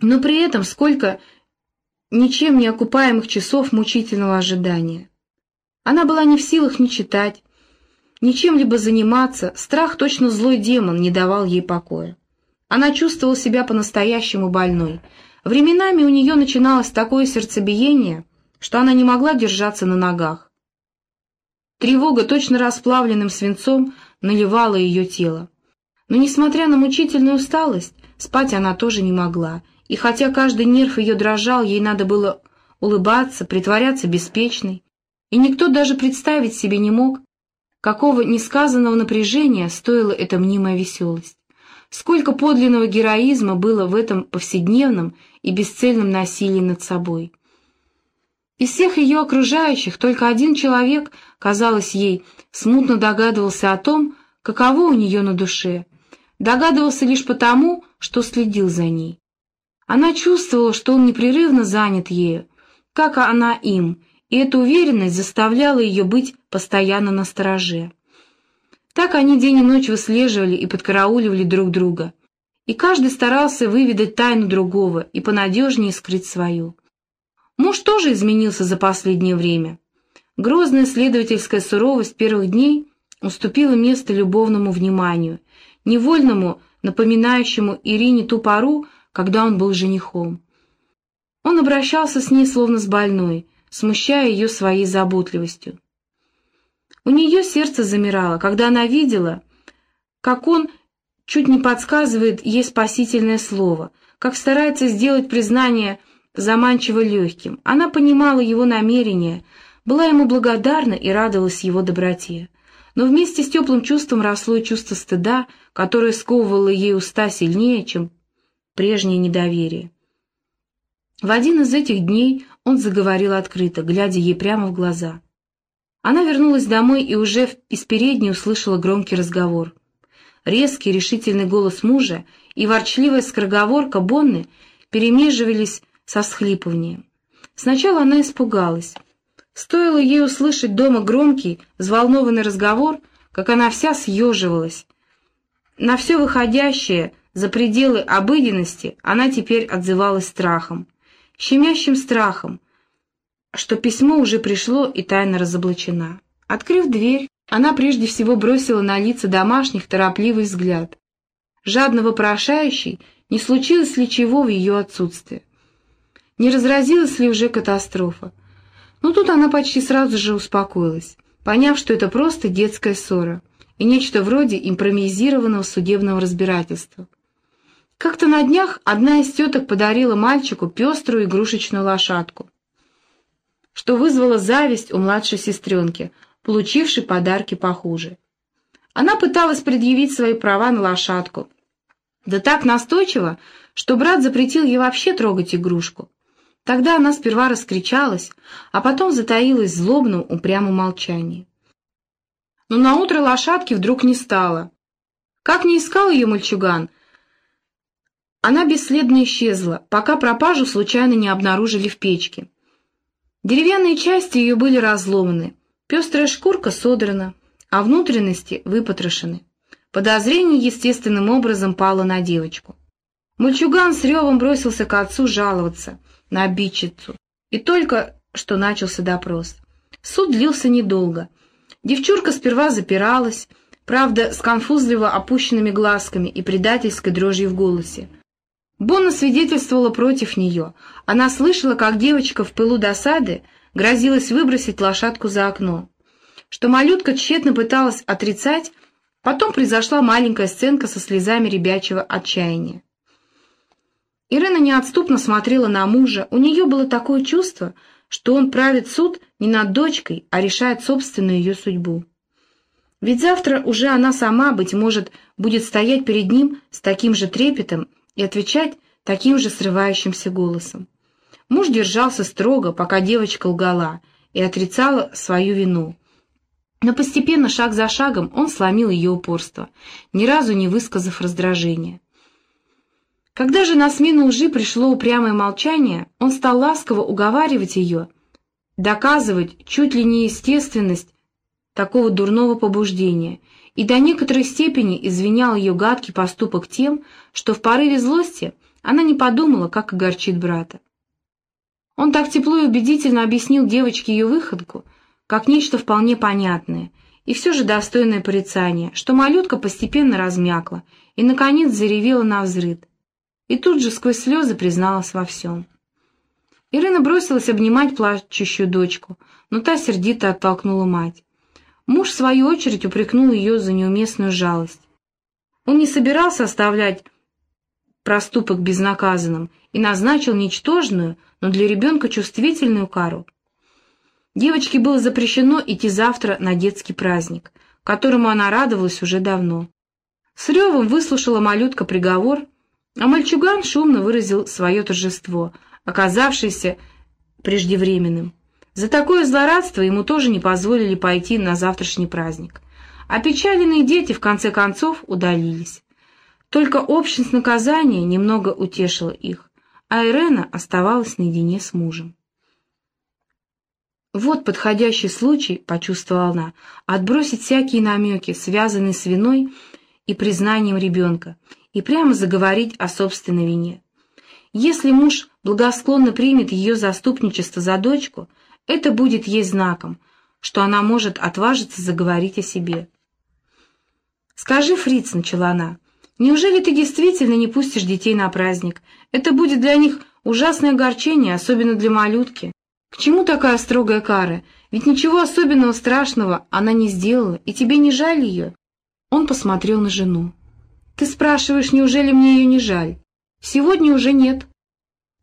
но при этом сколько ничем не окупаемых часов мучительного ожидания. Она была не в силах ни читать, ни чем-либо заниматься, страх, точно злой демон, не давал ей покоя. Она чувствовала себя по-настоящему больной. Временами у нее начиналось такое сердцебиение, что она не могла держаться на ногах. Тревога точно расплавленным свинцом наливала ее тело. Но, несмотря на мучительную усталость, спать она тоже не могла, и хотя каждый нерв ее дрожал, ей надо было улыбаться, притворяться беспечной, и никто даже представить себе не мог, какого несказанного напряжения стоила эта мнимая веселость. Сколько подлинного героизма было в этом повседневном и бесцельном насилии над собой. Из всех ее окружающих только один человек, казалось ей, смутно догадывался о том, каково у нее на душе. Догадывался лишь потому, что следил за ней. Она чувствовала, что он непрерывно занят ею, как она им, и эта уверенность заставляла ее быть постоянно на стороже. Так они день и ночь выслеживали и подкарауливали друг друга, и каждый старался выведать тайну другого и понадежнее скрыть свою. Муж тоже изменился за последнее время. Грозная следовательская суровость первых дней уступила место любовному вниманию, невольному, напоминающему Ирине ту пору, когда он был женихом. Он обращался с ней словно с больной, смущая ее своей заботливостью. У нее сердце замирало, когда она видела, как он чуть не подсказывает ей спасительное слово, как старается сделать признание заманчиво легким. Она понимала его намерения, была ему благодарна и радовалась его доброте. Но вместе с теплым чувством росло чувство стыда, которое сковывало ей уста сильнее, чем прежнее недоверие. В один из этих дней он заговорил открыто, глядя ей прямо в глаза. Она вернулась домой и уже из передней услышала громкий разговор. Резкий, решительный голос мужа и ворчливая скороговорка Бонны перемеживались со всхлипыванием. Сначала она испугалась. Стоило ей услышать дома громкий, взволнованный разговор, как она вся съеживалась. На все выходящее за пределы обыденности она теперь отзывалась страхом щемящим страхом, что письмо уже пришло и тайно разоблачена. Открыв дверь, она прежде всего бросила на лица домашних торопливый взгляд. Жадно вопрошающий, не случилось ли чего в ее отсутствие. Не разразилась ли уже катастрофа. Но тут она почти сразу же успокоилась, поняв, что это просто детская ссора и нечто вроде импровизированного судебного разбирательства. Как-то на днях одна из теток подарила мальчику пеструю игрушечную лошадку, что вызвало зависть у младшей сестренки, получившей подарки похуже. Она пыталась предъявить свои права на лошадку, да так настойчиво, что брат запретил ей вообще трогать игрушку. Тогда она сперва раскричалась, а потом затаилась в злобном упрямом молчании. Но наутро лошадки вдруг не стало. Как не искал ее мальчуган, она бесследно исчезла, пока пропажу случайно не обнаружили в печке. Деревянные части ее были разломаны, пестрая шкурка содрана, а внутренности выпотрошены. Подозрение естественным образом пало на девочку. Мальчуган с ревом бросился к отцу жаловаться на обидчицу, и только что начался допрос. Суд длился недолго. Девчурка сперва запиралась, правда, с конфузливо опущенными глазками и предательской дрожью в голосе. Бонна свидетельствовала против нее. Она слышала, как девочка в пылу досады грозилась выбросить лошадку за окно. Что малютка тщетно пыталась отрицать, потом произошла маленькая сценка со слезами ребячего отчаяния. Ирина неотступно смотрела на мужа, у нее было такое чувство, что он правит суд не над дочкой, а решает собственную ее судьбу. Ведь завтра уже она сама, быть может, будет стоять перед ним с таким же трепетом и отвечать таким же срывающимся голосом. Муж держался строго, пока девочка лгала и отрицала свою вину. Но постепенно, шаг за шагом, он сломил ее упорство, ни разу не высказав раздражения. Когда же на смену лжи пришло упрямое молчание, он стал ласково уговаривать ее, доказывать чуть ли не естественность такого дурного побуждения и до некоторой степени извинял ее гадкий поступок тем, что в порыве злости она не подумала, как огорчит брата. Он так тепло и убедительно объяснил девочке ее выходку, как нечто вполне понятное и все же достойное порицания, что малютка постепенно размякла и, наконец, заревела на взрыд. И тут же сквозь слезы призналась во всем. Ирина бросилась обнимать плачущую дочку, но та сердито оттолкнула мать. Муж, в свою очередь, упрекнул ее за неуместную жалость. Он не собирался оставлять проступок безнаказанным и назначил ничтожную, но для ребенка чувствительную кару. Девочке было запрещено идти завтра на детский праздник, которому она радовалась уже давно. С ревом выслушала малютка приговор, а мальчуган шумно выразил свое торжество, оказавшееся преждевременным. За такое злорадство ему тоже не позволили пойти на завтрашний праздник. Опечаленные дети, в конце концов, удалились. Только общность наказания немного утешила их, а Ирена оставалась наедине с мужем. Вот подходящий случай, почувствовала она, отбросить всякие намеки, связанные с виной и признанием ребенка, и прямо заговорить о собственной вине. Если муж благосклонно примет ее заступничество за дочку, это будет ей знаком, что она может отважиться заговорить о себе. «Скажи, Фриц, — начала она, — неужели ты действительно не пустишь детей на праздник? Это будет для них ужасное огорчение, особенно для малютки. К чему такая строгая кара? Ведь ничего особенного страшного она не сделала, и тебе не жаль ее?» Он посмотрел на жену. «Ты спрашиваешь, неужели мне ее не жаль? Сегодня уже нет.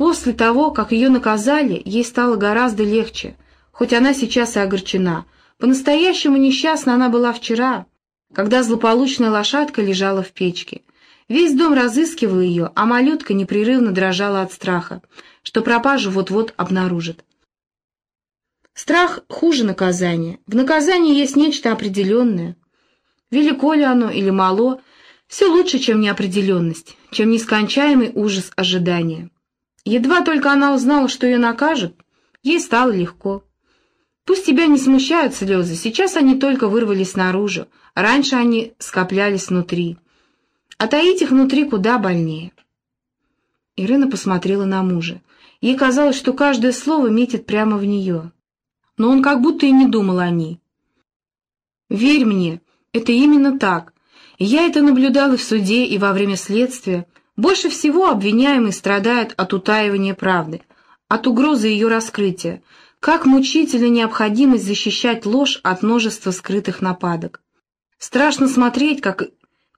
После того, как ее наказали, ей стало гораздо легче, хоть она сейчас и огорчена. По-настоящему несчастна она была вчера, когда злополучная лошадка лежала в печке. Весь дом разыскивал ее, а малютка непрерывно дрожала от страха, что пропажу вот-вот обнаружит. Страх хуже наказания. В наказании есть нечто определенное. Велико ли оно или мало, все лучше, чем неопределенность, чем нескончаемый ужас ожидания. Едва только она узнала, что ее накажут, ей стало легко. Пусть тебя не смущают слезы, сейчас они только вырвались наружу, раньше они скоплялись внутри. А таить их внутри куда больнее. Ирина посмотрела на мужа. Ей казалось, что каждое слово метит прямо в нее. Но он как будто и не думал о ней. «Верь мне, это именно так. Я это наблюдала в суде и во время следствия. Больше всего обвиняемый страдает от утаивания правды, от угрозы ее раскрытия. Как мучительно необходимость защищать ложь от множества скрытых нападок. Страшно смотреть, как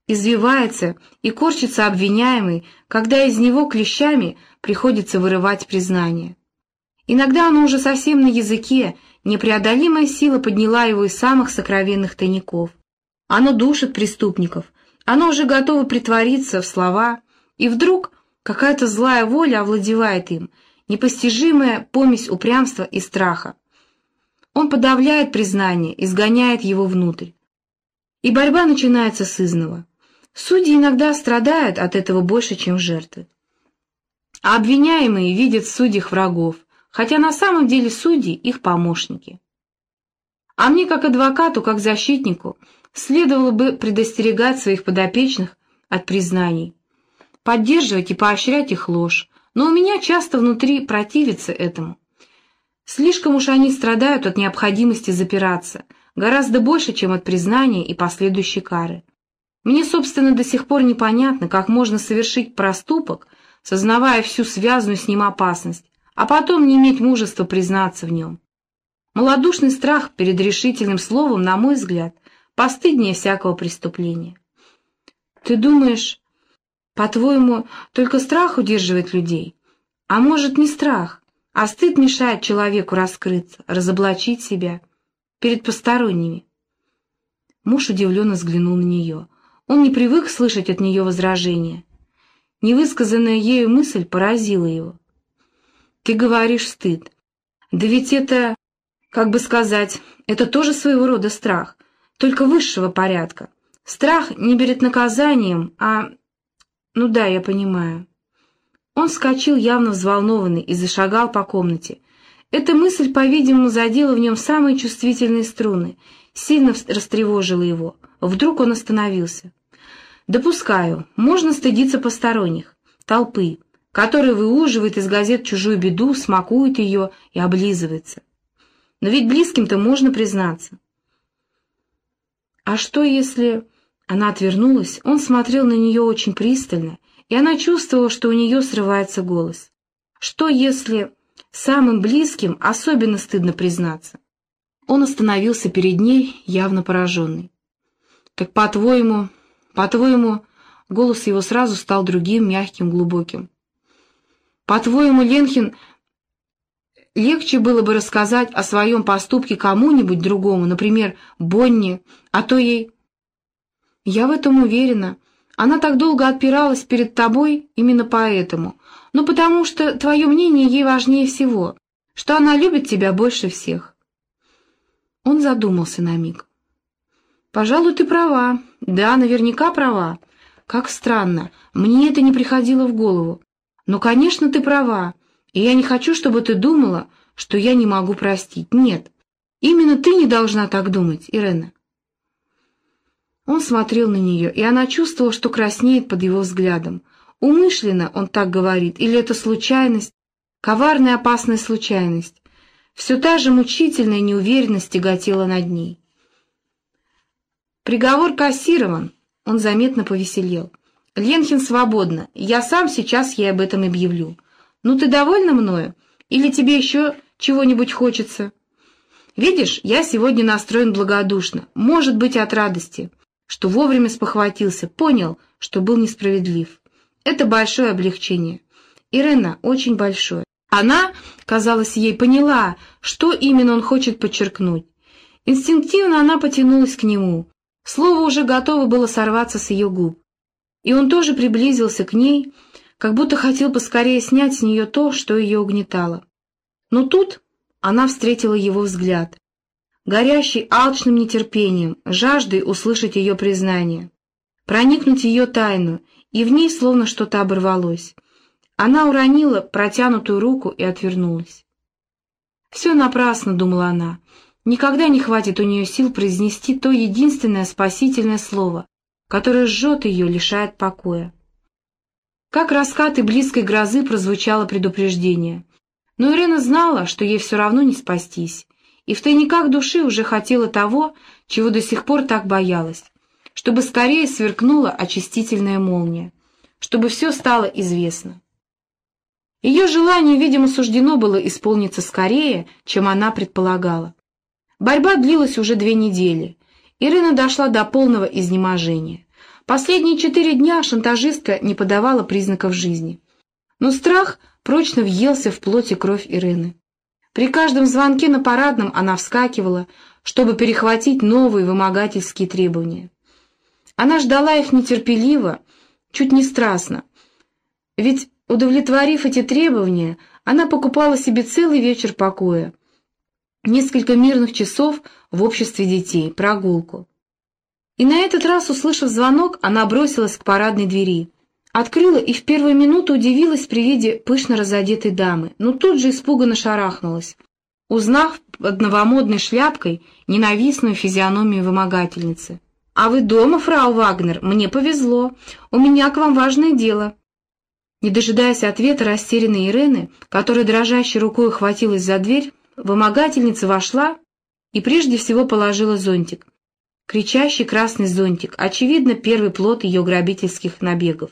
извивается и корчится обвиняемый, когда из него клещами приходится вырывать признание. Иногда оно уже совсем на языке, непреодолимая сила подняла его из самых сокровенных тайников. Оно душит преступников, оно уже готово притвориться в слова, и вдруг какая-то злая воля овладевает им, непостижимая помесь упрямства и страха. Он подавляет признание, изгоняет его внутрь. И борьба начинается с изного. Судьи иногда страдают от этого больше, чем жертвы. А обвиняемые видят в судьях врагов, хотя на самом деле судьи — их помощники. А мне, как адвокату, как защитнику, следовало бы предостерегать своих подопечных от признаний, поддерживать и поощрять их ложь, но у меня часто внутри противится этому. Слишком уж они страдают от необходимости запираться, гораздо больше, чем от признания и последующей кары. Мне, собственно, до сих пор непонятно, как можно совершить проступок, сознавая всю связанную с ним опасность, а потом не иметь мужества признаться в нем. Молодушный страх перед решительным словом, на мой взгляд, постыднее всякого преступления. Ты думаешь, по-твоему, только страх удерживает людей? А может, не страх, а стыд мешает человеку раскрыться, разоблачить себя перед посторонними? Муж удивленно взглянул на нее. Он не привык слышать от нее возражения. Невысказанная ею мысль поразила его. «Ты говоришь стыд. Да ведь это, как бы сказать, это тоже своего рода страх только высшего порядка. Страх не перед наказанием, а... Ну да, я понимаю. Он вскочил явно взволнованный и зашагал по комнате. Эта мысль, по-видимому, задела в нем самые чувствительные струны, сильно растревожила его. Вдруг он остановился. «Допускаю, можно стыдиться посторонних, толпы, который выуживает из газет чужую беду, смакует ее и облизывается. Но ведь близким-то можно признаться. А что если... Она отвернулась, он смотрел на нее очень пристально, и она чувствовала, что у нее срывается голос. Что если самым близким особенно стыдно признаться? Он остановился перед ней, явно пораженный. «Так, по-твоему, по-твоему...» Голос его сразу стал другим, мягким, глубоким. «По-твоему, Ленхин, легче было бы рассказать о своем поступке кому-нибудь другому, например, Бонни, а то ей...» «Я в этом уверена. Она так долго отпиралась перед тобой именно поэтому. Ну, потому что твое мнение ей важнее всего, что она любит тебя больше всех». Он задумался на миг. «Пожалуй, ты права. Да, наверняка права. Как странно, мне это не приходило в голову. Но, конечно, ты права, и я не хочу, чтобы ты думала, что я не могу простить. Нет, именно ты не должна так думать, Ирена». Он смотрел на нее, и она чувствовала, что краснеет под его взглядом. Умышленно он так говорит, или это случайность, коварная опасная случайность. Все та же мучительная неуверенность тяготела над ней. «Приговор кассирован», — он заметно повеселел. «Ленхин свободна, я сам сейчас ей об этом объявлю. Ну ты довольна мною? Или тебе еще чего-нибудь хочется?» «Видишь, я сегодня настроен благодушно, может быть, от радости, что вовремя спохватился, понял, что был несправедлив. Это большое облегчение. Ирена очень большое. Она, казалось ей, поняла, что именно он хочет подчеркнуть. Инстинктивно она потянулась к нему. Слово уже готово было сорваться с ее губ. И он тоже приблизился к ней, как будто хотел поскорее снять с нее то, что ее угнетало. Но тут она встретила его взгляд, горящий алчным нетерпением, жаждой услышать ее признание, проникнуть ее тайну, и в ней словно что-то оборвалось. Она уронила протянутую руку и отвернулась. «Все напрасно», — думала она. «Никогда не хватит у нее сил произнести то единственное спасительное слово, которое жжет ее, лишает покоя». Как раскаты близкой грозы прозвучало предупреждение. Но Ирена знала, что ей все равно не спастись, и в тайниках души уже хотела того, чего до сих пор так боялась, чтобы скорее сверкнула очистительная молния, чтобы все стало известно. Ее желание, видимо, суждено было исполниться скорее, чем она предполагала. Борьба длилась уже две недели. Ирина дошла до полного изнеможения. Последние четыре дня шантажистка не подавала признаков жизни. Но страх прочно въелся в плоть и кровь Ирины. При каждом звонке на парадном она вскакивала, чтобы перехватить новые вымогательские требования. Она ждала их нетерпеливо, чуть не страстно. Ведь Удовлетворив эти требования, она покупала себе целый вечер покоя, несколько мирных часов в обществе детей, прогулку. И на этот раз, услышав звонок, она бросилась к парадной двери. Открыла и в первую минуту удивилась при виде пышно разодетой дамы, но тут же испуганно шарахнулась, узнав под новомодной шляпкой ненавистную физиономию вымогательницы. «А вы дома, фрау Вагнер? Мне повезло. У меня к вам важное дело». Не дожидаясь ответа растерянной Ирены, которая дрожащей рукой хватилась за дверь, вымогательница вошла и прежде всего положила зонтик. Кричащий красный зонтик, очевидно, первый плод ее грабительских набегов.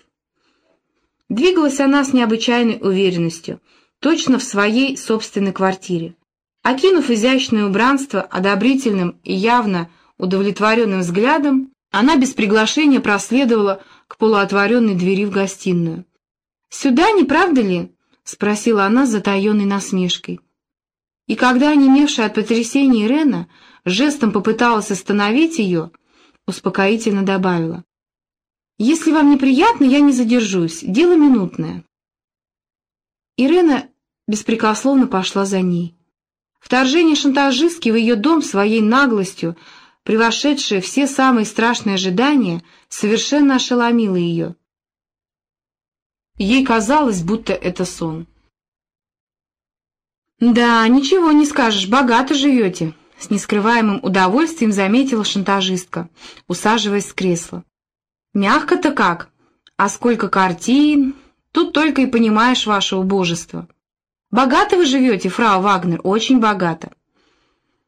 Двигалась она с необычайной уверенностью, точно в своей собственной квартире. Окинув изящное убранство одобрительным и явно удовлетворенным взглядом, она без приглашения проследовала к полуотворенной двери в гостиную. «Сюда, не правда ли?» — спросила она с затаенной насмешкой. И когда, онемевшая от потрясения Ирена, жестом попыталась остановить ее, успокоительно добавила. «Если вам неприятно, я не задержусь, дело минутное». Ирена беспрекословно пошла за ней. Вторжение шантажистки в ее дом своей наглостью, превошедшее все самые страшные ожидания, совершенно ошеломило ее. Ей казалось, будто это сон. «Да, ничего не скажешь, богато живете», — с нескрываемым удовольствием заметила шантажистка, усаживаясь в кресло. «Мягко-то как? А сколько картин? Тут только и понимаешь ваше убожество. Богато вы живете, фрау Вагнер, очень богато.